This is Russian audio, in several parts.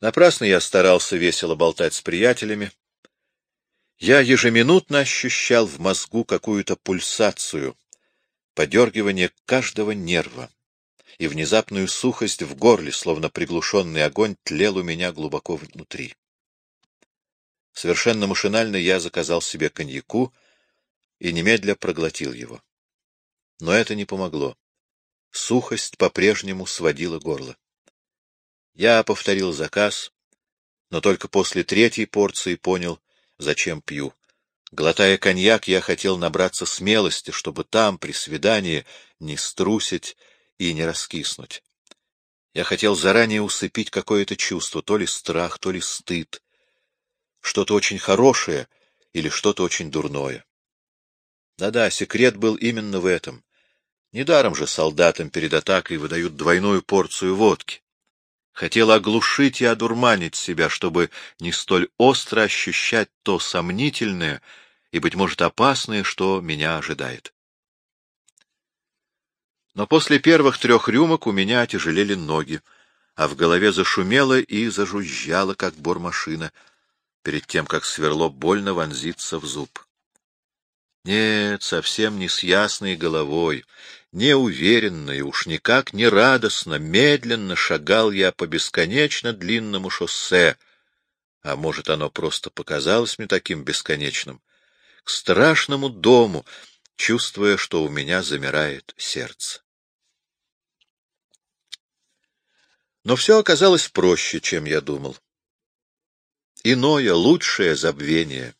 Напрасно я старался весело болтать с приятелями. Я ежеминутно ощущал в мозгу какую-то пульсацию, подергивание каждого нерва и внезапную сухость в горле, словно приглушенный огонь, тлел у меня глубоко внутри. Совершенно машинально я заказал себе коньяку и немедля проглотил его. Но это не помогло. Сухость по-прежнему сводила горло. Я повторил заказ, но только после третьей порции понял, зачем пью. Глотая коньяк, я хотел набраться смелости, чтобы там, при свидании, не струсить и не раскиснуть. Я хотел заранее усыпить какое-то чувство, то ли страх, то ли стыд, что-то очень хорошее или что-то очень дурное. Да-да, секрет был именно в этом. Недаром же солдатам перед атакой выдают двойную порцию водки. Хотел оглушить и одурманить себя, чтобы не столь остро ощущать то сомнительное и, быть может, опасное, что меня ожидает. Но после первых трех рюмок у меня отяжелели ноги, а в голове зашумело и зажужжало, как бормашина, перед тем, как сверло больно вонзиться в зуб. Нет, совсем не с ясной головой, неуверенно и уж никак не радостно, медленно шагал я по бесконечно длинному шоссе, а может, оно просто показалось мне таким бесконечным, к страшному дому, чувствуя, что у меня замирает сердце. Но все оказалось проще, чем я думал. Иное, лучшее забвение,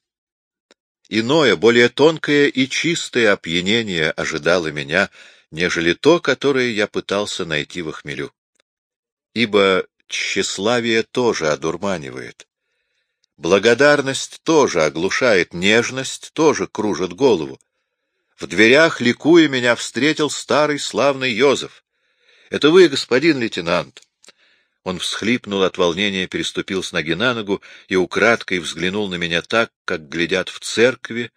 иное, более тонкое и чистое опьянение ожидало меня, нежели то, которое я пытался найти в хмелю. Ибо тщеславие тоже одурманивает. Благодарность тоже оглушает, нежность тоже кружит голову. В дверях, ликуя, меня встретил старый славный Йозеф. — Это вы, господин лейтенант? Он всхлипнул от волнения, переступил с ноги на ногу и украдкой взглянул на меня так, как глядят в церкви,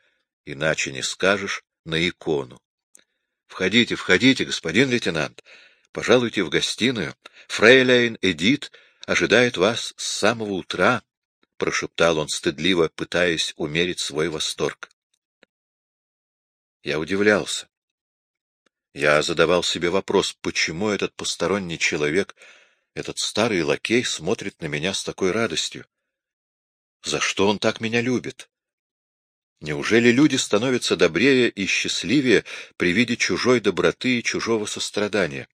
иначе не скажешь, на икону. — Входите, входите, господин лейтенант. Пожалуйте в гостиную. Фрейлейн Эдит ожидает вас с самого утра, — прошептал он стыдливо, пытаясь умерить свой восторг. Я удивлялся. Я задавал себе вопрос, почему этот посторонний человек этот старый лакей смотрит на меня с такой радостью. За что он так меня любит? Неужели люди становятся добрее и счастливее при виде чужой доброты и чужого сострадания?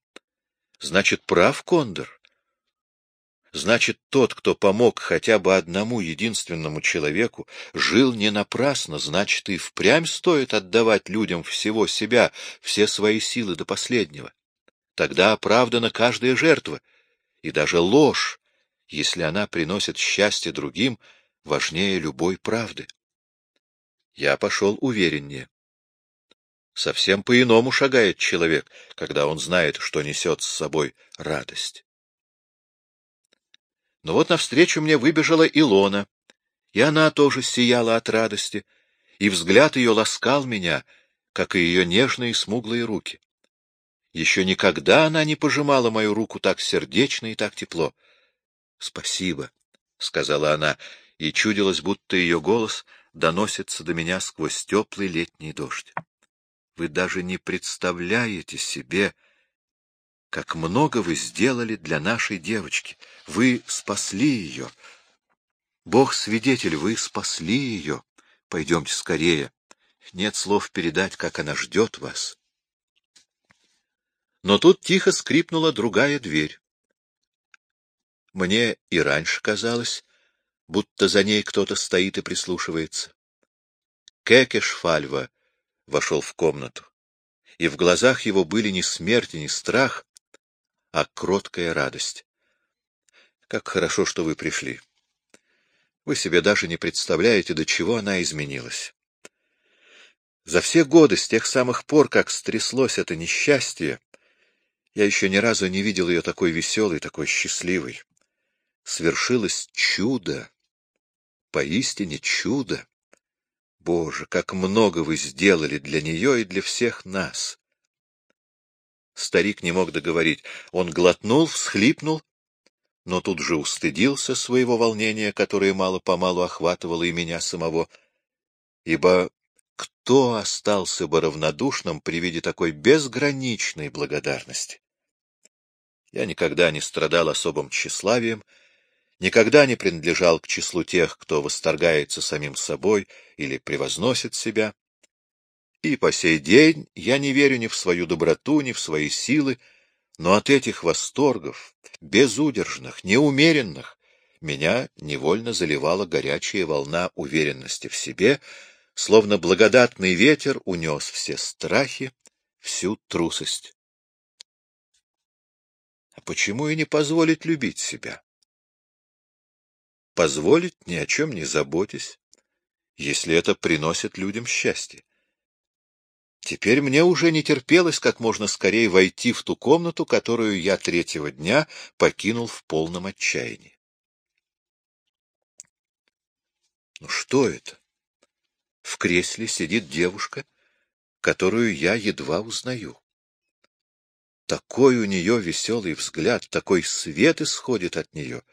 Значит, прав Кондор? Значит, тот, кто помог хотя бы одному единственному человеку, жил не напрасно, значит, и впрямь стоит отдавать людям всего себя, все свои силы до последнего. Тогда оправдана каждая жертва — и даже ложь, если она приносит счастье другим, важнее любой правды. Я пошел увереннее. Совсем по-иному шагает человек, когда он знает, что несет с собой радость. Но вот навстречу мне выбежала Илона, и она тоже сияла от радости, и взгляд ее ласкал меня, как и ее нежные смуглые руки. Еще никогда она не пожимала мою руку так сердечно и так тепло. — Спасибо, — сказала она, и чудилось, будто ее голос доносится до меня сквозь теплый летний дождь. Вы даже не представляете себе, как много вы сделали для нашей девочки. Вы спасли ее. Бог свидетель, вы спасли ее. Пойдемте скорее. Нет слов передать, как она ждет вас. Но тут тихо скрипнула другая дверь. Мне и раньше казалось, будто за ней кто-то стоит и прислушивается. Кекеш Фальва вошел в комнату, и в глазах его были не смерть и не страх, а кроткая радость. Как хорошо, что вы пришли. Вы себе даже не представляете, до чего она изменилась. За все годы, с тех самых пор, как стряслось это несчастье, я еще ни разу не видел ее такой веселой, такой счастливой. Свершилось чудо, поистине чудо. Боже, как много вы сделали для нее и для всех нас! Старик не мог договорить. Он глотнул, всхлипнул, но тут же устыдился своего волнения, которое мало-помалу охватывало и меня самого, ибо кто остался бы равнодушным при виде такой безграничной благодарности? Я никогда не страдал особым тщеславием, никогда не принадлежал к числу тех, кто восторгается самим собой или превозносит себя. И по сей день я не верю ни в свою доброту, ни в свои силы, но от этих восторгов, безудержных, неумеренных, меня невольно заливала горячая волна уверенности в себе, словно благодатный ветер унес все страхи, всю трусость. А почему и не позволить любить себя? Позволить, ни о чем не заботясь, если это приносит людям счастье. Теперь мне уже не терпелось как можно скорее войти в ту комнату, которую я третьего дня покинул в полном отчаянии. Ну что это? В кресле сидит девушка, которую я едва узнаю. Такой у нее веселый взгляд, такой свет исходит от нее.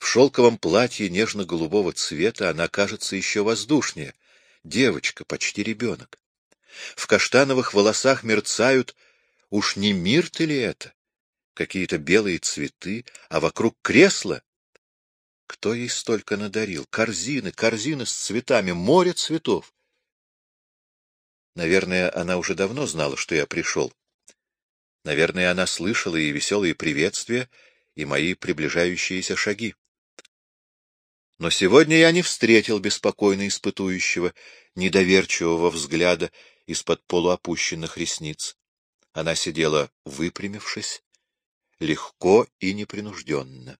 В шелковом платье нежно-голубого цвета она кажется еще воздушнее. Девочка, почти ребенок. В каштановых волосах мерцают, уж не мир ты ли это? Какие-то белые цветы, а вокруг кресла. Кто ей столько надарил? Корзины, корзины с цветами, море цветов. Наверное, она уже давно знала, что я пришел. Наверное, она слышала и веселые приветствия, и мои приближающиеся шаги. Но сегодня я не встретил беспокойно испытующего, недоверчивого взгляда из-под полуопущенных ресниц. Она сидела выпрямившись, легко и непринужденно.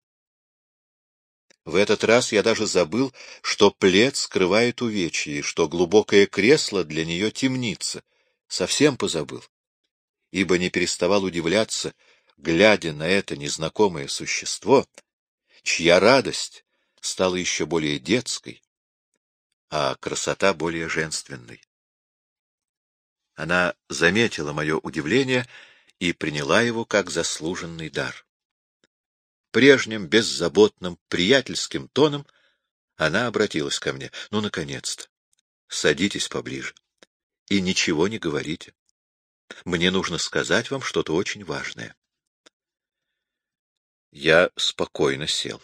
В этот раз я даже забыл, что плед скрывает увечья, и что глубокое кресло для нее темница. Совсем позабыл. Ибо не переставал удивляться, глядя на это незнакомое существо, чья радость стала еще более детской, а красота более женственной. Она заметила мое удивление и приняла его как заслуженный дар. Прежним, беззаботным, приятельским тоном она обратилась ко мне. — Ну, наконец-то! Садитесь поближе. И ничего не говорите. Мне нужно сказать вам что-то очень важное. Я спокойно сел.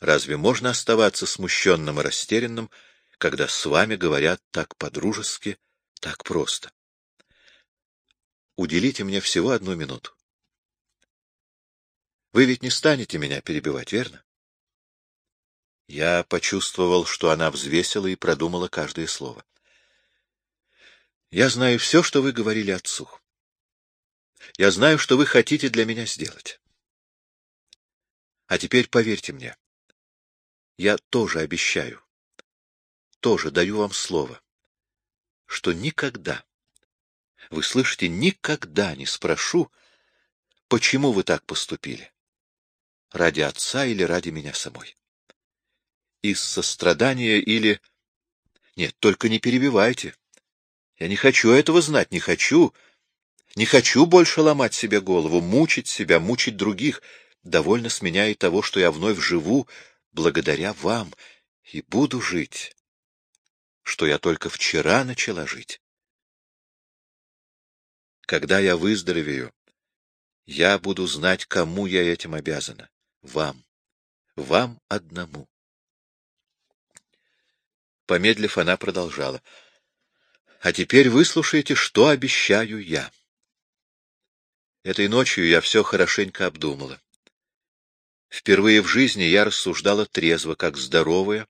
Разве можно оставаться смущенным и растерянным, когда с вами говорят так по-дружески, так просто. Уделите мне всего одну минуту. Вы ведь не станете меня перебивать, верно? Я почувствовал, что она взвесила и продумала каждое слово. Я знаю все, что вы говорили отцу. Я знаю, что вы хотите для меня сделать. А теперь поверьте мне. Я тоже обещаю. Тоже даю вам слово что никогда, вы слышите, никогда не спрошу, почему вы так поступили, ради отца или ради меня самой. Из сострадания или... Нет, только не перебивайте. Я не хочу этого знать, не хочу. Не хочу больше ломать себе голову, мучить себя, мучить других. Довольно с меня и того, что я вновь живу благодаря вам и буду жить что я только вчера начала жить. Когда я выздоровею, я буду знать, кому я этим обязана. Вам. Вам одному. Помедлив, она продолжала. А теперь выслушайте, что обещаю я. Этой ночью я все хорошенько обдумала. Впервые в жизни я рассуждала трезво, как здоровая,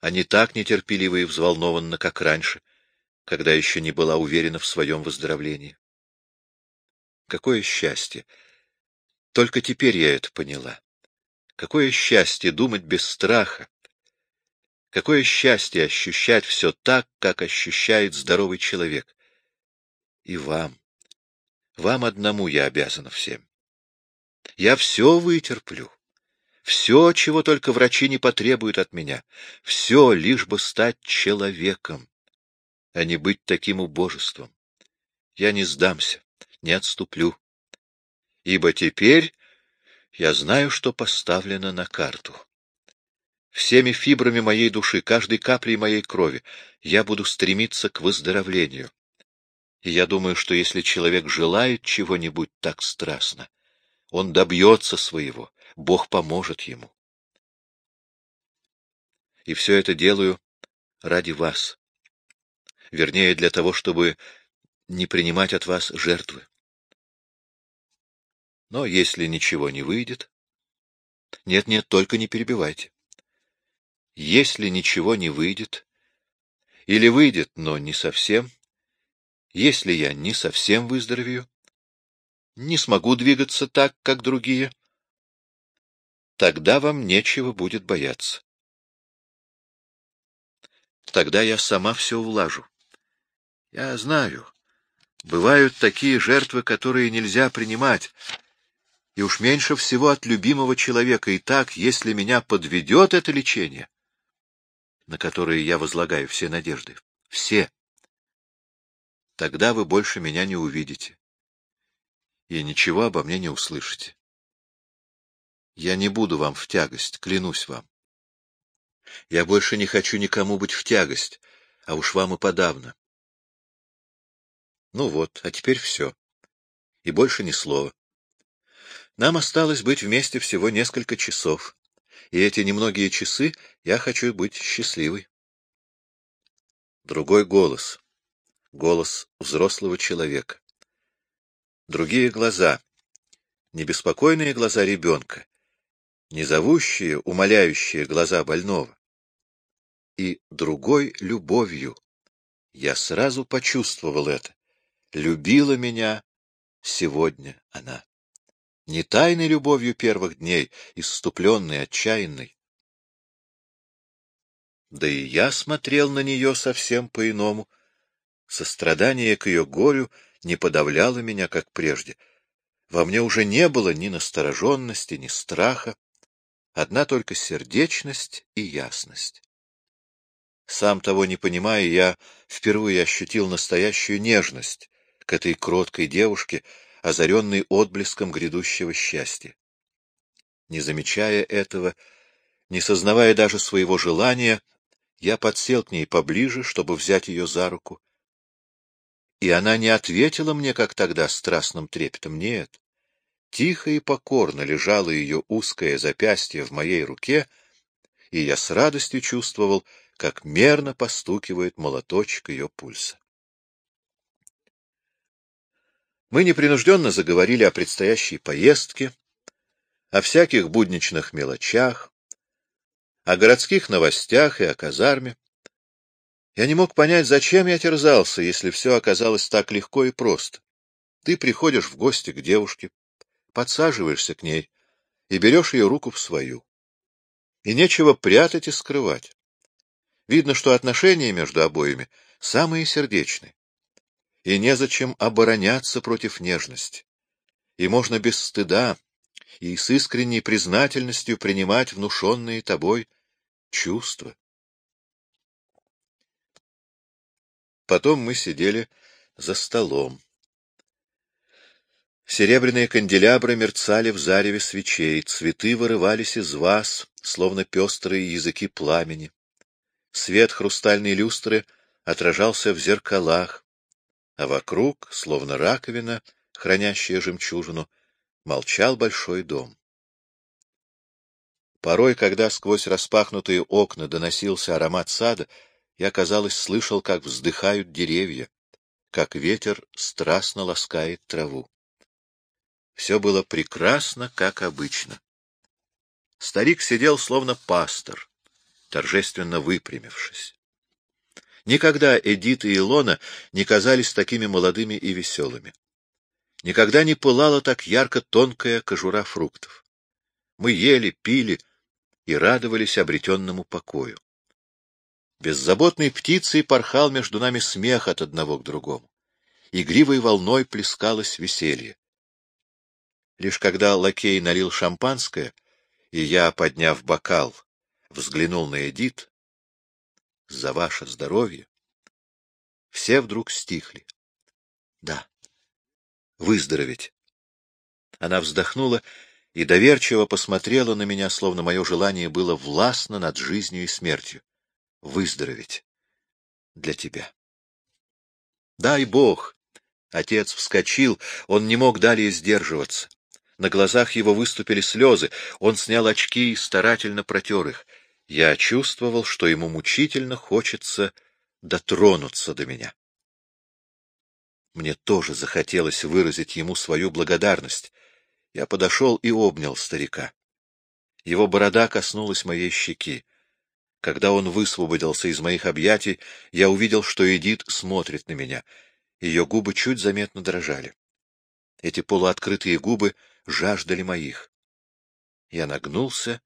а не так нетерпеливо и взволнованно, как раньше, когда еще не была уверена в своем выздоровлении. Какое счастье! Только теперь я это поняла. Какое счастье думать без страха! Какое счастье ощущать все так, как ощущает здоровый человек! И вам, вам одному я обязана всем. Я все вытерплю. Все, чего только врачи не потребуют от меня, все, лишь бы стать человеком, а не быть таким убожеством. Я не сдамся, не отступлю. Ибо теперь Я знаю, что поставлено на карту. Всеми фибрами моей души, каждой каплей моей крови я буду стремиться к выздоровлению. И я думаю, что если человек желает чего-нибудь так страстно, он добьется своего, Бог поможет ему. И все это делаю ради вас. Вернее, для того, чтобы не принимать от вас жертвы. Но если ничего не выйдет... Нет-нет, только не перебивайте. Если ничего не выйдет, или выйдет, но не совсем, если я не совсем выздоровею, не смогу двигаться так, как другие, тогда вам нечего будет бояться. Тогда я сама все улажу. Я знаю, бывают такие жертвы, которые нельзя принимать, и уж меньше всего от любимого человека. И так, если меня подведет это лечение, на которое я возлагаю все надежды, все, тогда вы больше меня не увидите и ничего обо мне не услышите. Я не буду вам в тягость, клянусь вам. Я больше не хочу никому быть в тягость, а уж вам и подавно. Ну вот, а теперь все. И больше ни слова. Нам осталось быть вместе всего несколько часов, и эти немногие часы я хочу быть счастливой. Другой голос. Голос взрослого человека. Другие глаза. Не беспокойные глаза ребенка, не зовущие, умоляющие глаза больного. И другой любовью. Я сразу почувствовал это. Любила меня сегодня она не тайной любовью первых дней, исступленной, отчаянной. Да и я смотрел на нее совсем по-иному. Сострадание к ее горю не подавляло меня, как прежде. Во мне уже не было ни настороженности, ни страха, одна только сердечность и ясность. Сам того не понимая, я впервые ощутил настоящую нежность к этой кроткой девушке, озаренный отблеском грядущего счастья. Не замечая этого, не сознавая даже своего желания, я подсел к ней поближе, чтобы взять ее за руку. И она не ответила мне, как тогда, страстным трепетом. Нет. Тихо и покорно лежало ее узкое запястье в моей руке, и я с радостью чувствовал, как мерно постукивает молоточек ее пульса. Мы непринужденно заговорили о предстоящей поездке, о всяких будничных мелочах, о городских новостях и о казарме. Я не мог понять, зачем я терзался, если все оказалось так легко и просто. Ты приходишь в гости к девушке, подсаживаешься к ней и берешь ее руку в свою. И нечего прятать и скрывать. Видно, что отношения между обоими самые сердечные и незачем обороняться против нежности. И можно без стыда и с искренней признательностью принимать внушенные тобой чувства. Потом мы сидели за столом. Серебряные канделябры мерцали в зареве свечей, цветы вырывались из ваз, словно пестрые языки пламени. Свет хрустальной люстры отражался в зеркалах, а вокруг, словно раковина, хранящая жемчужину, молчал большой дом. Порой, когда сквозь распахнутые окна доносился аромат сада, я, казалось, слышал, как вздыхают деревья, как ветер страстно ласкает траву. Все было прекрасно, как обычно. Старик сидел, словно пастор, торжественно выпрямившись. Никогда Эдит и Илона не казались такими молодыми и веселыми. Никогда не пылала так ярко тонкая кожура фруктов. Мы ели, пили и радовались обретенному покою. Беззаботной птицей порхал между нами смех от одного к другому. Игривой волной плескалось веселье. Лишь когда лакей налил шампанское, и я, подняв бокал, взглянул на Эдит, за ваше здоровье. Все вдруг стихли. Да, выздороветь. Она вздохнула и доверчиво посмотрела на меня, словно мое желание было властно над жизнью и смертью. Выздороветь. Для тебя. Дай Бог! Отец вскочил, он не мог далее сдерживаться. На глазах его выступили слезы, он снял очки и старательно протер их. Я чувствовал, что ему мучительно хочется дотронуться до меня. Мне тоже захотелось выразить ему свою благодарность. Я подошел и обнял старика. Его борода коснулась моей щеки. Когда он высвободился из моих объятий, я увидел, что Эдит смотрит на меня. Ее губы чуть заметно дрожали. Эти полуоткрытые губы жаждали моих. Я нагнулся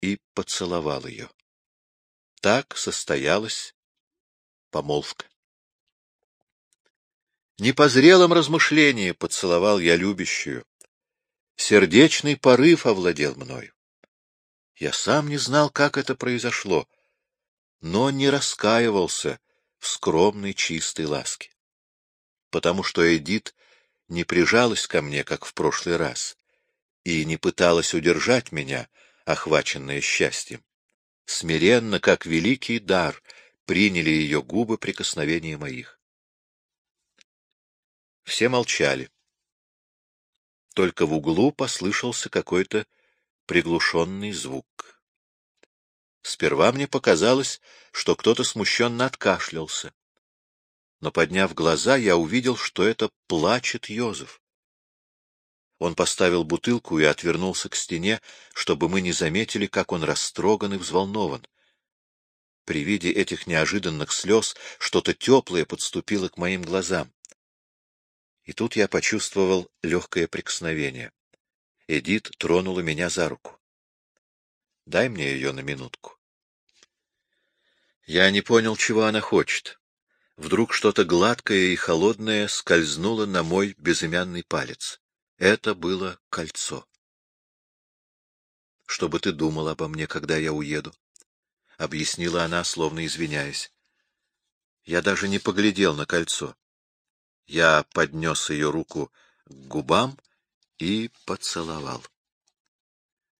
и поцеловал ее. Так состоялась помолвка. Не по зрелом размышлении поцеловал я любящую. Сердечный порыв овладел мною. Я сам не знал, как это произошло, но не раскаивался в скромной чистой ласке. Потому что Эдит не прижалась ко мне, как в прошлый раз, и не пыталась удержать меня, охваченная счастьем. Смиренно, как великий дар, приняли ее губы прикосновения моих. Все молчали. Только в углу послышался какой-то приглушенный звук. Сперва мне показалось, что кто-то смущенно откашлялся. Но, подняв глаза, я увидел, что это плачет Йозеф. Он поставил бутылку и отвернулся к стене, чтобы мы не заметили, как он растроган и взволнован. При виде этих неожиданных слез что-то теплое подступило к моим глазам. И тут я почувствовал легкое прикосновение. Эдит тронула меня за руку. — Дай мне ее на минутку. Я не понял, чего она хочет. Вдруг что-то гладкое и холодное скользнуло на мой безымянный палец. Это было кольцо. — Что бы ты думал обо мне, когда я уеду? — объяснила она, словно извиняясь. Я даже не поглядел на кольцо. Я поднес ее руку к губам и поцеловал.